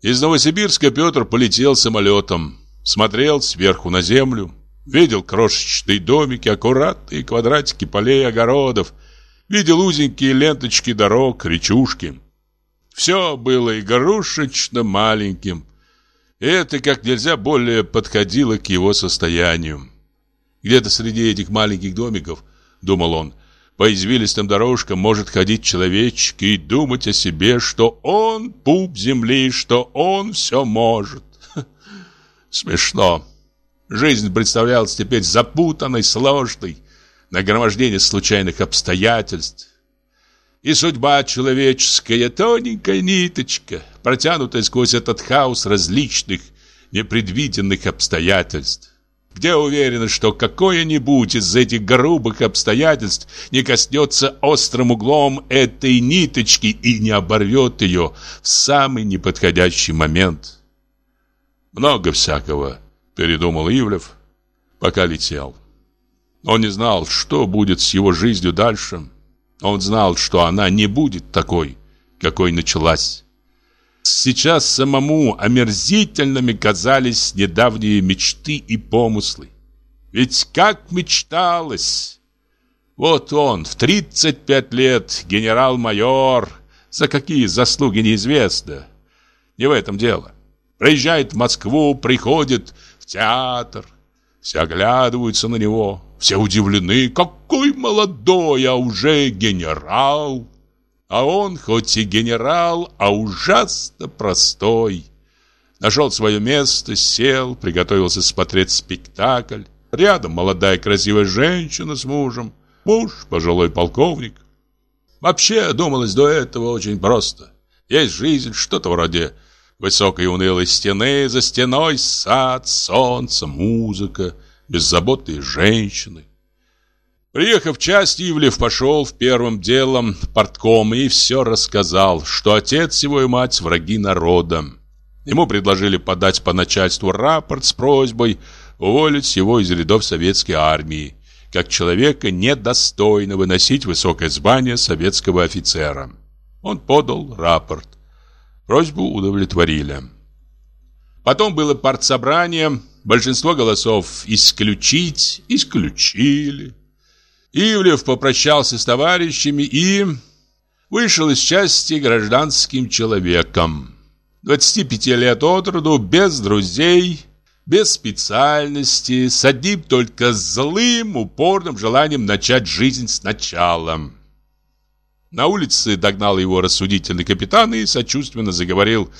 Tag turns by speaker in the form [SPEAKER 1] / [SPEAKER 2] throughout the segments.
[SPEAKER 1] Из Новосибирска Петр полетел самолетом. Смотрел сверху на землю. Видел крошечные домики, аккуратные квадратики полей, огородов. Видел узенькие ленточки дорог, речушки. Все было игрушечно маленьким. И это как нельзя более подходило к его состоянию. Где-то среди этих маленьких домиков, думал он, по извилистым дорожкам может ходить человечек и думать о себе, что он пуп земли, что он все может. Смешно. Жизнь представлялась теперь запутанной, сложной, нагромождение случайных обстоятельств. И судьба человеческая тоненькая ниточка, протянутая сквозь этот хаос различных непредвиденных обстоятельств. Где уверены, что какое-нибудь из этих грубых обстоятельств не коснется острым углом этой ниточки и не оборвет ее в самый неподходящий момент? Много всякого, передумал Ивлев, пока летел. Он не знал, что будет с его жизнью дальше. Он знал, что она не будет такой, какой началась. Сейчас самому омерзительными казались недавние мечты и помыслы. Ведь как мечталось! Вот он, в 35 лет, генерал-майор, за какие заслуги неизвестно. Не в этом дело. Приезжает в Москву, приходит в театр. Все оглядываются на него, все удивлены. Какой молодой, а уже генерал! А он, хоть и генерал, а ужасно простой. Нашел свое место, сел, приготовился смотреть спектакль. Рядом молодая красивая женщина с мужем. Муж, пожилой полковник. Вообще, думалось до этого очень просто. Есть жизнь, что-то вроде высокой унылой стены, за стеной сад, солнце, музыка, беззаботные женщины. Приехав в часть, Ивлев пошел в первым делом портком и все рассказал, что отец его и мать враги народа. Ему предложили подать по начальству рапорт с просьбой уволить его из рядов советской армии, как человека, недостойного носить высокое звание советского офицера. Он подал рапорт. Просьбу удовлетворили. Потом было партсобрание, большинство голосов исключить, исключили. Ивлев попрощался с товарищами и вышел из части гражданским человеком. 25 лет от роду, без друзей, без специальности, с одним только злым, упорным желанием начать жизнь сначала. На улице догнал его рассудительный капитан и сочувственно заговорил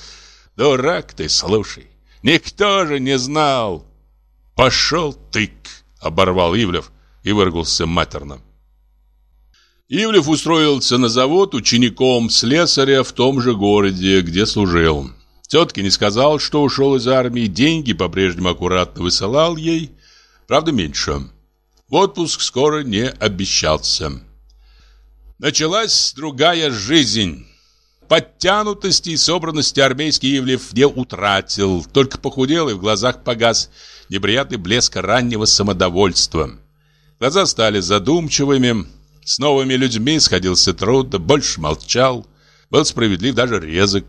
[SPEAKER 1] «Дурак ты, слушай, никто же не знал!» «Пошел тык!» — оборвал Ивлев и выругался матерно. Ивлев устроился на завод учеником слесаря в том же городе, где служил. Тетке не сказал, что ушел из армии, деньги по-прежнему аккуратно высылал ей, правда меньше. В отпуск скоро не обещался. Началась другая жизнь. Подтянутости и собранности армейский Ивлев не утратил, только похудел и в глазах погас неприятный блеск раннего самодовольства. Глаза стали задумчивыми. С новыми людьми сходился трудно, больше молчал. Был справедлив, даже резок.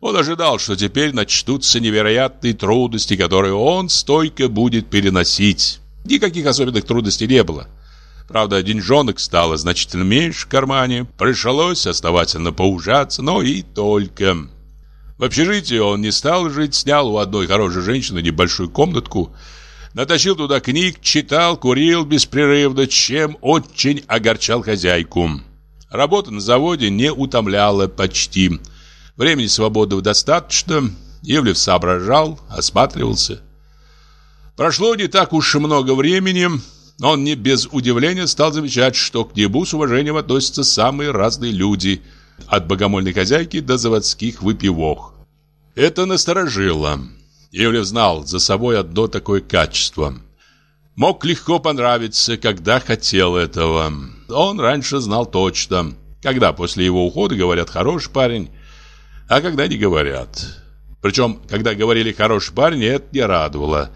[SPEAKER 1] Он ожидал, что теперь начнутся невероятные трудности, которые он стойко будет переносить. Никаких особенных трудностей не было. Правда, деньжонок стало значительно меньше в кармане. Пришлось основательно поужаться, но и только. В общежитии он не стал жить, снял у одной хорошей женщины небольшую комнатку – Натащил туда книг, читал, курил беспрерывно, чем очень огорчал хозяйку. Работа на заводе не утомляла почти. Времени свободного достаточно. Ивлев соображал, осматривался. Прошло не так уж и много времени. Он не без удивления стал замечать, что к нему с уважением относятся самые разные люди, от богомольной хозяйки до заводских выпивок. Это насторожило. Ивлев знал за собой одно такое качество. Мог легко понравиться, когда хотел этого. Он раньше знал точно, когда после его ухода говорят «хороший парень», а когда не говорят. Причем, когда говорили «хороший парень», это не радовало.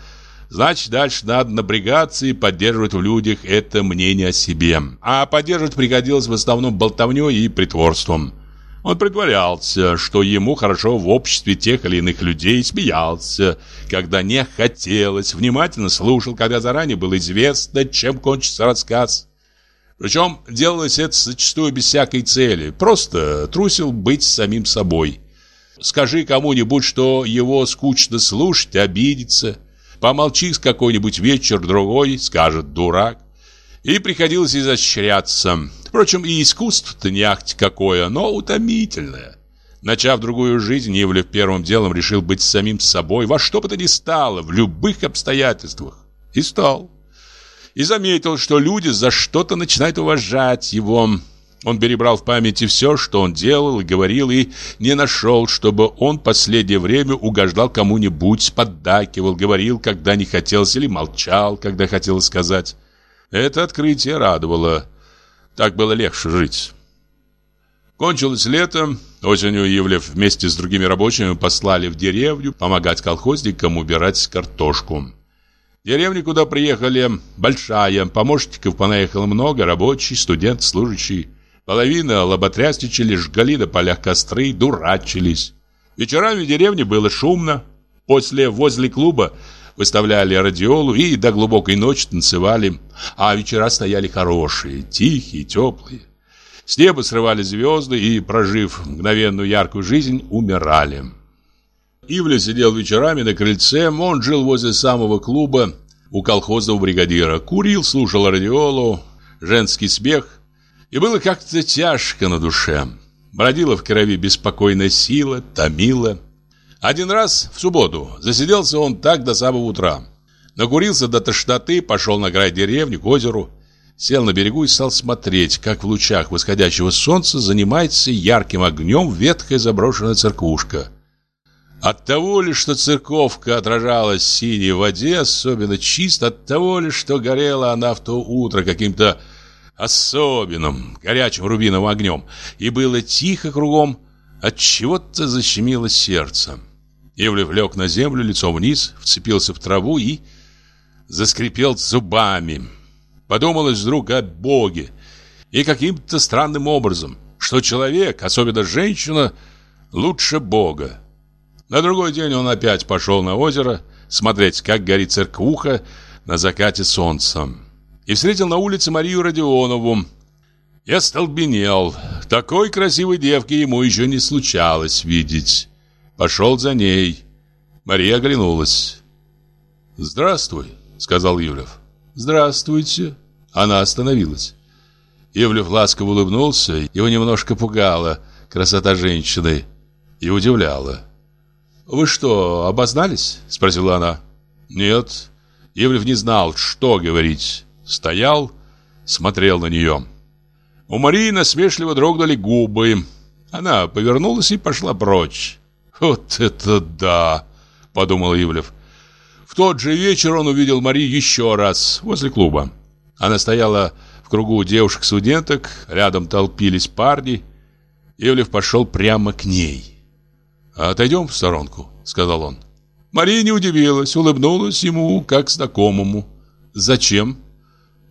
[SPEAKER 1] Значит, дальше надо напрягаться и поддерживать в людях это мнение о себе. А поддерживать приходилось в основном болтовней и притворством. Он притворялся, что ему хорошо в обществе тех или иных людей, смеялся, когда не хотелось, внимательно слушал, когда заранее было известно, чем кончится рассказ. Причем делалось это зачастую без всякой цели, просто трусил быть самим собой. Скажи кому-нибудь, что его скучно слушать, обидится. Помолчи с какой-нибудь вечер-другой, скажет дурак. И приходилось изощряться. Впрочем, и искусство-то не ахти какое, но утомительное. Начав другую жизнь, Ивлев первым делом решил быть самим собой, во что бы то ни стало, в любых обстоятельствах. И стал. И заметил, что люди за что-то начинают уважать его. Он перебрал в памяти все, что он делал и говорил, и не нашел, чтобы он последнее время угождал кому-нибудь, поддакивал, говорил, когда не хотелось, или молчал, когда хотел сказать. Это открытие радовало. Так было легче жить. Кончилось лето. Осенью Евлев вместе с другими рабочими послали в деревню помогать колхозникам убирать картошку. Деревня, куда приехали, большая. Помощников понаехало много, рабочий, студент, служащий. Половина лоботрясничали, жгали на полях костры, дурачились. Вечерами в деревне было шумно. После возле клуба выставляли радиолу и до глубокой ночи танцевали, а вечера стояли хорошие, тихие, теплые. С неба срывали звезды и, прожив мгновенную яркую жизнь, умирали. Ивля сидел вечерами на крыльце, он жил возле самого клуба у колхозного бригадира, курил, слушал радиолу, женский смех, и было как-то тяжко на душе. Бродила в крови беспокойная сила, томила. Один раз в субботу засиделся он так до самого утра. Накурился до тошноты, пошел на край деревни к озеру, сел на берегу и стал смотреть, как в лучах восходящего солнца занимается ярким огнем ветхая заброшенная церквушка. От того ли, что церковка отражалась в синей воде, особенно чисто, от того ли, что горела она в то утро каким-то особенным, горячим рубиновым огнем, и было тихо кругом, от чего-то защемило сердце. Ивлев лег на землю лицом вниз, вцепился в траву и заскрипел зубами. Подумалось вдруг о Боге и каким-то странным образом, что человек, особенно женщина, лучше Бога. На другой день он опять пошел на озеро смотреть, как горит церквуха на закате солнца. И встретил на улице Марию Родионову. Я столбенел. Такой красивой девки ему еще не случалось видеть. Пошел за ней. Мария оглянулась. «Здравствуй», — сказал Ивлев. «Здравствуйте». Она остановилась. Ивлев ласково улыбнулся. Его немножко пугала красота женщины и удивляла. «Вы что, обознались?» — спросила она. «Нет». Ивлев не знал, что говорить. Стоял, смотрел на нее. У Марии насмешливо дрогнули губы. Она повернулась и пошла прочь. «Вот это да!» – подумал Ивлев. В тот же вечер он увидел Марию еще раз возле клуба. Она стояла в кругу девушек-студенток, рядом толпились парни. Ивлев пошел прямо к ней. «Отойдем в сторонку», — сказал он. Мария не удивилась, улыбнулась ему, как знакомому. «Зачем?»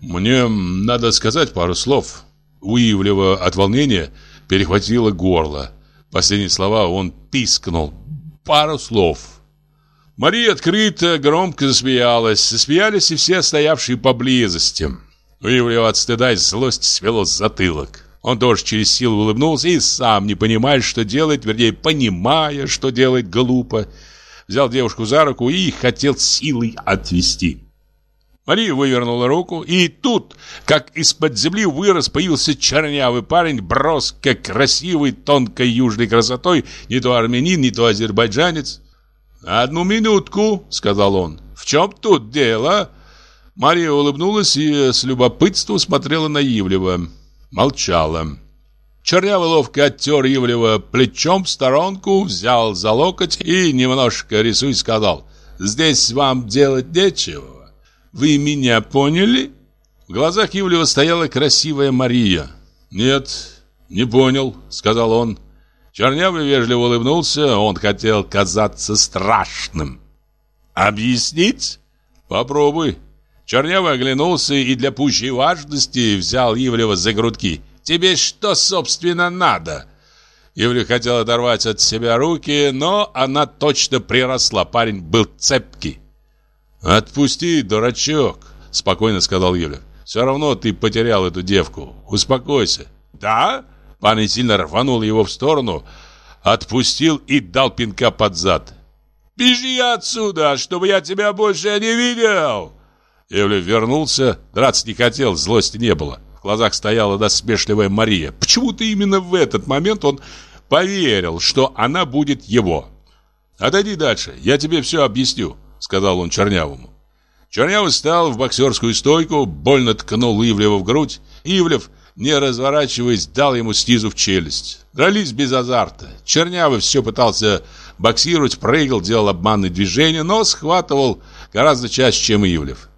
[SPEAKER 1] «Мне надо сказать пару слов». У Ивлева от волнения перехватило горло. Последние слова он пискнул. Пару слов. Мария открыто, громко засмеялась. Засмеялись и все стоявшие поблизости. У его от стыда и злости свело затылок. Он тоже через силу улыбнулся и сам, не понимая, что делает, вернее, понимая, что делает глупо, взял девушку за руку и хотел силой отвести. Мария вывернула руку, и тут, как из-под земли вырос, появился чернявый парень, броско красивый, тонкой южной красотой, не то армянин, не то азербайджанец. «Одну минутку», — сказал он. «В чем тут дело?» Мария улыбнулась и с любопытством смотрела на Ивлева. Молчала. Чернявый ловко оттер Ивлева плечом в сторонку, взял за локоть и, немножко рисуя, сказал «Здесь вам делать нечего». Вы меня поняли?» В глазах Ивлева стояла красивая Мария. «Нет, не понял», — сказал он. Чернявый вежливо улыбнулся, он хотел казаться страшным. «Объяснить?» «Попробуй». Чернявый оглянулся и для пущей важности взял Ивлева за грудки. «Тебе что, собственно, надо?» Ивлев хотел оторвать от себя руки, но она точно приросла. Парень был цепкий. «Отпусти, дурачок», — спокойно сказал Ивлев. «Все равно ты потерял эту девку. Успокойся». «Да?» Парень сильно рванул его в сторону, отпустил и дал пинка под зад. «Бежи отсюда, чтобы я тебя больше не видел!» Ивлев вернулся, драться не хотел, злости не было. В глазах стояла насмешливая Мария. Почему-то именно в этот момент он поверил, что она будет его. «Отойди дальше, я тебе все объясню», — сказал он Чернявому. Чернявый встал в боксерскую стойку, больно ткнул Ивлева в грудь. Ивлев, не разворачиваясь, дал ему снизу в челюсть. Дрались без азарта. Чернявый все пытался боксировать, прыгал, делал обманные движения, но схватывал гораздо чаще, чем Ивлев.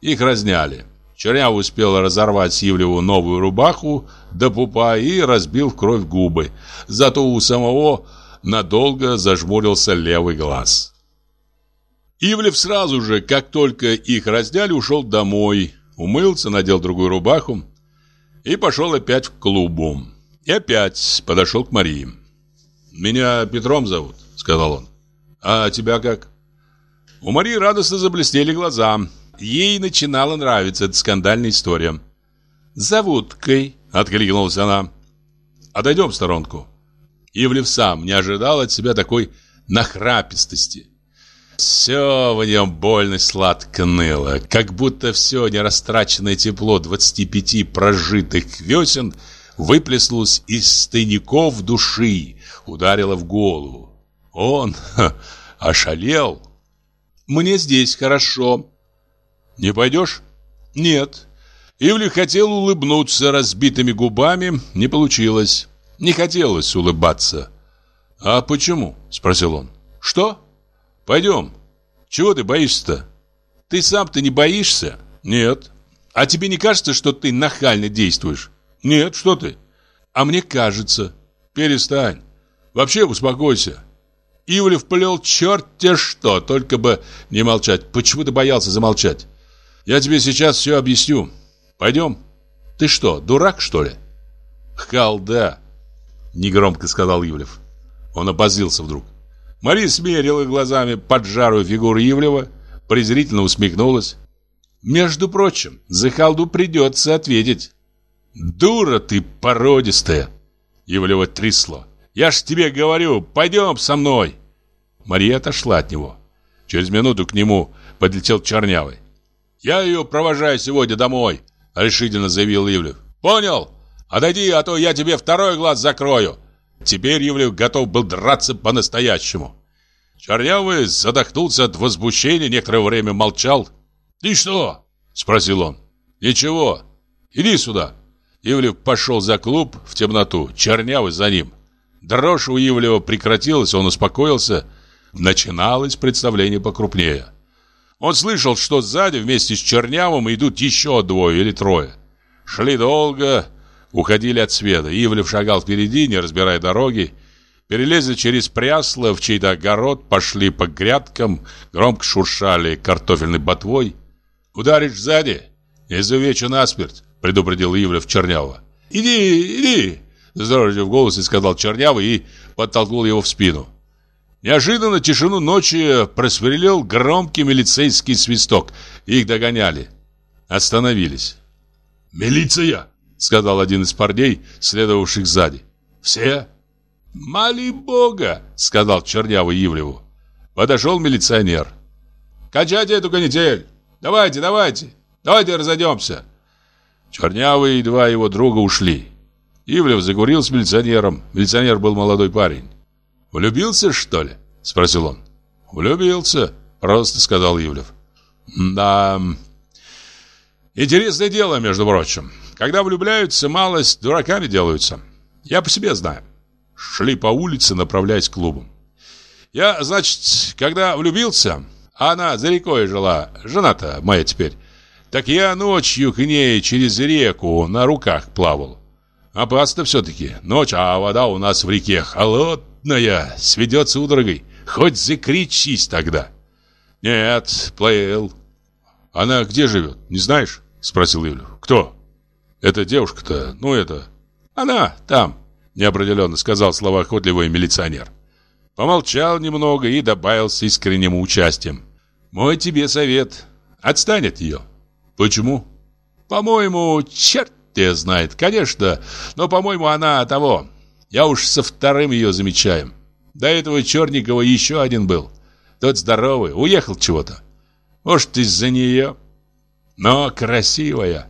[SPEAKER 1] Их разняли. Черняв успел разорвать Сивлеву новую рубаху до пупа и разбил в кровь губы. Зато у самого надолго зажмурился левый глаз. Ивлев сразу же, как только их разняли, ушел домой, умылся, надел другую рубаху и пошел опять в клубу. И опять подошел к Марии. «Меня Петром зовут», — сказал он. «А тебя как?» У Марии радостно заблестели глаза. Ей начинала нравиться эта скандальная история. «Заводкой», — откликнулась она. «Отойдем в сторонку». Ивлев сам не ожидал от себя такой нахрапистости. Все в нем больно сладко ныло, как будто все нерастраченное тепло 25 прожитых весен выплеснулось из тайников души, ударило в голову. Он ха, ошалел. «Мне здесь хорошо», «Не пойдешь?» «Нет». Ивли хотел улыбнуться разбитыми губами, не получилось. Не хотелось улыбаться. «А почему?» – спросил он. «Что?» «Пойдем. Чего ты боишься-то?» «Ты сам-то не боишься?» «Нет». «А тебе не кажется, что ты нахально действуешь?» «Нет, что ты?» «А мне кажется». «Перестань. Вообще успокойся». Ивлев плел черт-те что, только бы не молчать. Почему ты боялся замолчать? Я тебе сейчас все объясню. Пойдем. Ты что, дурак, что ли? Халда, негромко сказал Ивлев. Он опозлился вдруг. Мария смерила глазами поджарую фигуру Ивлева, презрительно усмехнулась. Между прочим, за халду придется ответить. Дура ты породистая. Ивлева трясло. Я ж тебе говорю, пойдем со мной. Мария отошла от него. Через минуту к нему подлетел Чернявый. «Я ее провожаю сегодня домой», — решительно заявил Ивлев. «Понял? Отойди, а то я тебе второй глаз закрою». Теперь Ивлев готов был драться по-настоящему. Чернявый задохнулся от возмущения, некоторое время молчал. «Ты что?» — спросил он. «Ничего. Иди сюда». Ивлев пошел за клуб в темноту, Чернявый за ним. Дрожь у Ивлева прекратилась, он успокоился. Начиналось представление покрупнее. Он слышал, что сзади вместе с Чернявым идут еще двое или трое. Шли долго, уходили от света. Ивлев шагал впереди, не разбирая дороги. Перелезли через прясло в чей-то огород, пошли по грядкам, громко шуршали картофельной ботвой. «Ударишь сзади, изувечу насмерть», — предупредил Ивлев Чернявого. «Иди, иди!» — с в голосе сказал Чернявый и подтолкнул его в спину. Неожиданно тишину ночи просверлил громкий милицейский свисток. Их догоняли. Остановились. «Милиция!» — сказал один из парней, следовавших сзади. «Все?» «Моли Бога!» — сказал Чернявый Ивлеву. Подошел милиционер. «Качайте эту канитель! Давайте, давайте! Давайте разойдемся!» Чернявый и два его друга ушли. Ивлев закурил с милиционером. Милиционер был молодой парень. «Влюбился, что ли?» – спросил он. «Влюбился», – просто сказал Ивлев. «Да, интересное дело, между прочим. Когда влюбляются, малость дураками делаются. Я по себе знаю». Шли по улице, направляясь к клубу. «Я, значит, когда влюбился, а она за рекой жила, жена-то моя теперь, так я ночью к ней через реку на руках плавал. Опасно все-таки. Ночь, а вода у нас в реке холодная сведет судорогой. Хоть закричись тогда. Нет, плыл. Она где живет, не знаешь? Спросил Ивлев. Кто? Эта девушка-то, ну это... Она там, неопределенно сказал словоохотливый милиционер. Помолчал немного и добавил с искренним участием. Мой тебе совет. Отстань от ее. Почему? По-моему, черт тебя знает, конечно, но, по-моему, она того. Я уж со вторым ее замечаю. До этого Черникова еще один был. Тот здоровый, уехал чего-то. Может, из-за нее. Но красивая.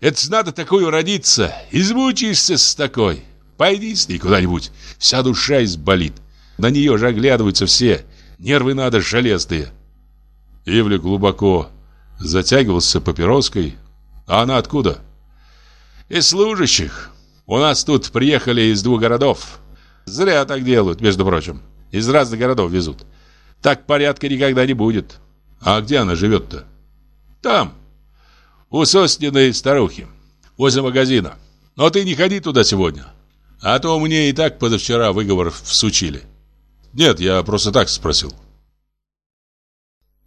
[SPEAKER 1] Это надо такую родиться. Измучишься с такой. Пойди с ней куда-нибудь. Вся душа изболит. На нее же оглядываются все. Нервы надо железные. Ивли глубоко затягивался папироской. А она откуда? Из служащих. У нас тут приехали из двух городов. Зря так делают, между прочим. Из разных городов везут. Так порядка никогда не будет. А где она живет-то? Там. У Сосниной старухи. Возле магазина. Но ты не ходи туда сегодня. А то мне и так позавчера выговор всучили. Нет, я просто так спросил.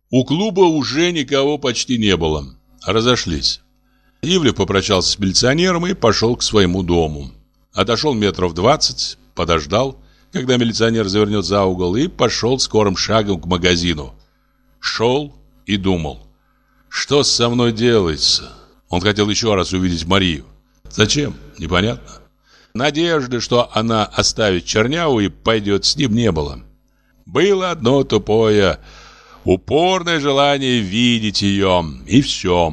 [SPEAKER 1] У клуба уже никого почти не было. Разошлись. Ивлев попрощался с милиционером и пошел к своему дому. Отошел метров двадцать, подождал, когда милиционер завернет за угол, и пошел скорым шагом к магазину. Шел и думал, что со мной делается. Он хотел еще раз увидеть Марию. Зачем? Непонятно. Надежды, что она оставит Черняву и пойдет с ним, не было. Было одно тупое, упорное желание видеть ее, и все.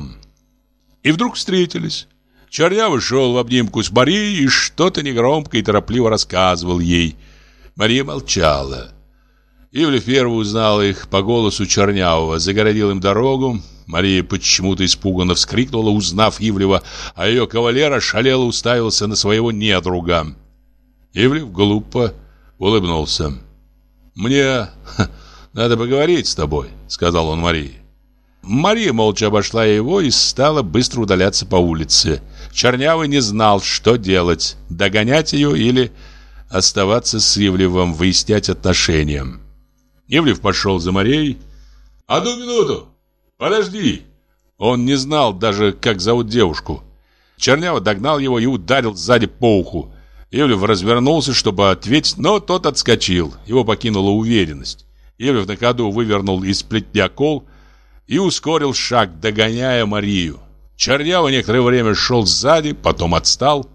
[SPEAKER 1] И вдруг встретились. Чернявый шел в обнимку с Марией и что-то негромко и торопливо рассказывал ей. Мария молчала. Ивлев первый узнал их по голосу Чернявого, загородил им дорогу. Мария почему-то испуганно вскрикнула, узнав Ивлева, а ее кавалера шалело уставился на своего недруга. Ивлев глупо улыбнулся. «Мне надо поговорить с тобой», — сказал он Марии. Мария молча обошла его и стала быстро удаляться по улице. Чернявый не знал, что делать, догонять ее или оставаться с Ивлевым, выяснять отношения. Ивлев пошел за Марией. «Одну минуту! Подожди!» Он не знал даже, как зовут девушку. Чернява догнал его и ударил сзади по уху. Ивлев развернулся, чтобы ответить, но тот отскочил. Его покинула уверенность. Ивлев на ходу вывернул из плетня кол и ускорил шаг, догоняя Марию. Чернява некоторое время шел сзади, потом отстал.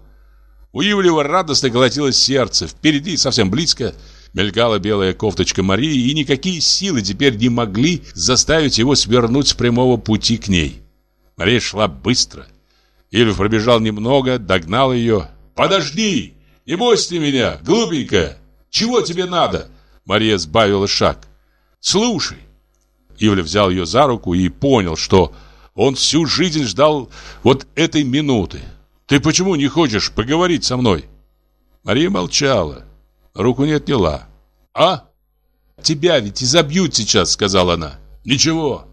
[SPEAKER 1] У Ивлева радостно колотилось сердце. Впереди, совсем близко, мелькала белая кофточка Марии, и никакие силы теперь не могли заставить его свернуть с прямого пути к ней. Мария шла быстро. Ивлев пробежал немного, догнал ее. «Подожди! Не бойся меня, глупенькая! Чего тебе надо?» Мария сбавила шаг. «Слушай, Ивля взял ее за руку и понял, что он всю жизнь ждал вот этой минуты. «Ты почему не хочешь поговорить со мной?» Мария молчала, руку не отняла. «А? Тебя ведь изобьют сейчас», — сказала она. «Ничего,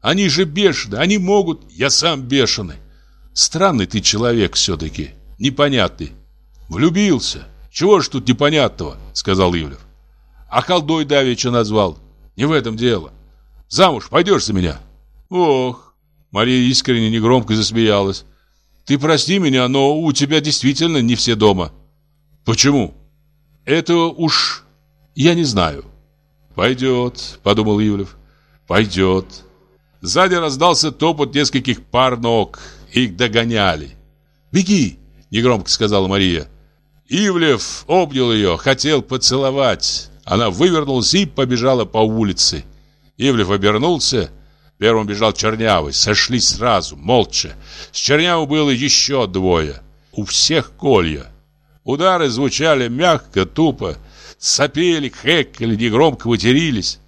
[SPEAKER 1] они же бешены, они могут, я сам бешеный. Странный ты человек все-таки, непонятный. Влюбился. Чего ж тут непонятного?» — сказал Ивлев. «А колдой давеча назвал. Не в этом дело. Замуж пойдешь за меня?» «Ох!» Мария искренне негромко засмеялась. «Ты прости меня, но у тебя действительно не все дома». «Почему?» «Это уж я не знаю». «Пойдет», — подумал Ивлев. «Пойдет». Сзади раздался топот нескольких пар ног. Их догоняли. «Беги!» — негромко сказала Мария. Ивлев обнял ее, хотел поцеловать. Она вывернулась и побежала по улице. Ивлев обернулся. Первым бежал Чернявый. Сошлись сразу, молча. С Чернявым было еще двое. У всех колья. Удары звучали мягко, тупо. Сопели, хэкали, негромко матерились.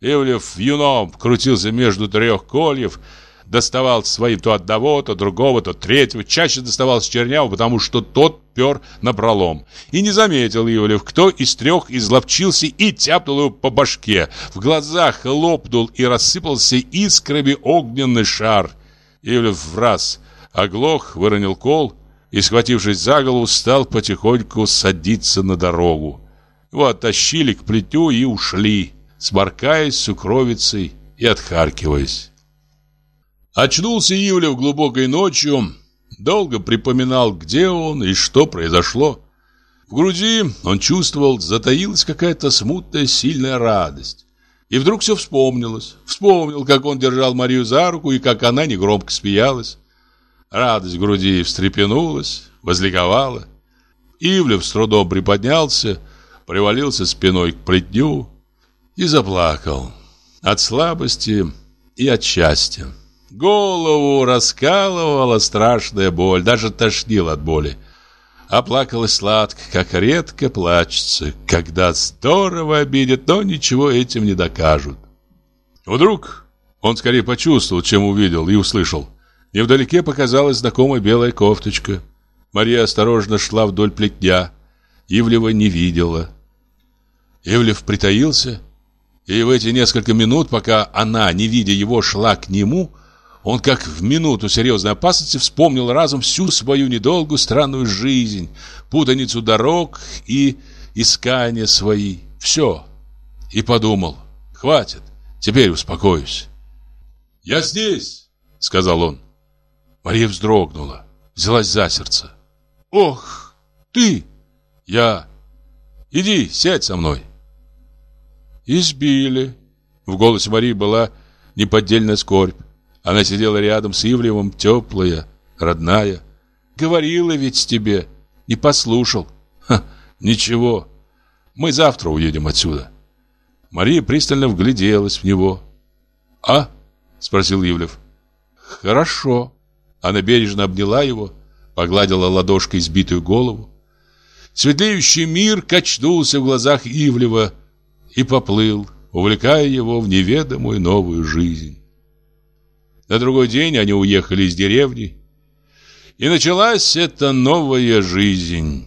[SPEAKER 1] Ивлев юном крутился между трех кольев, доставал своим то одного, то другого, то третьего. Чаще доставал с Черняву, потому что тот пер на пролом. И не заметил Ивлев, кто из трех изловчился и тяпнул его по башке. В глазах лопнул и рассыпался искрами огненный шар. Ивлев в раз оглох, выронил кол и, схватившись за голову, стал потихоньку садиться на дорогу. Его оттащили к плетю и ушли, сморкаясь сукровицей и отхаркиваясь. Очнулся Ивлев глубокой ночью, долго припоминал, где он и что произошло. В груди, он чувствовал, затаилась какая-то смутная, сильная радость. И вдруг все вспомнилось. Вспомнил, как он держал Марию за руку и как она негромко смеялась. Радость в груди встрепенулась, возликовала. Ивлев с трудом приподнялся, привалился спиной к плетню и заплакал. От слабости и от счастья. Голову раскалывала страшная боль, даже тошнил от боли. Оплакалась сладко, как редко плачется, когда здорово обидят, но ничего этим не докажут. Вдруг он скорее почувствовал, чем увидел и услышал. Невдалеке показалась знакомая белая кофточка. Мария осторожно шла вдоль плетня. Ивлева не видела. Ивлев притаился, и в эти несколько минут, пока она, не видя его, шла к нему, он, как в минуту серьезной опасности, вспомнил разом всю свою недолгую странную жизнь, путаницу дорог и искания свои. Все. И подумал, хватит, теперь успокоюсь. «Я здесь!» — сказал он. Мария вздрогнула, взялась за сердце. «Ох, ты!» «Я!» «Иди, сядь со мной!» «Избили!» В голосе Марии была неподдельная скорбь. Она сидела рядом с Ивлевым, теплая, родная. Говорила ведь тебе, не послушал. Ха, ничего, мы завтра уедем отсюда. Мария пристально вгляделась в него. «А?» — спросил Ивлев. «Хорошо». Она бережно обняла его, погладила ладошкой сбитую голову. Светлеющий мир качнулся в глазах Ивлева и поплыл, увлекая его в неведомую новую жизнь. На другой день они уехали из деревни, и началась эта новая жизнь.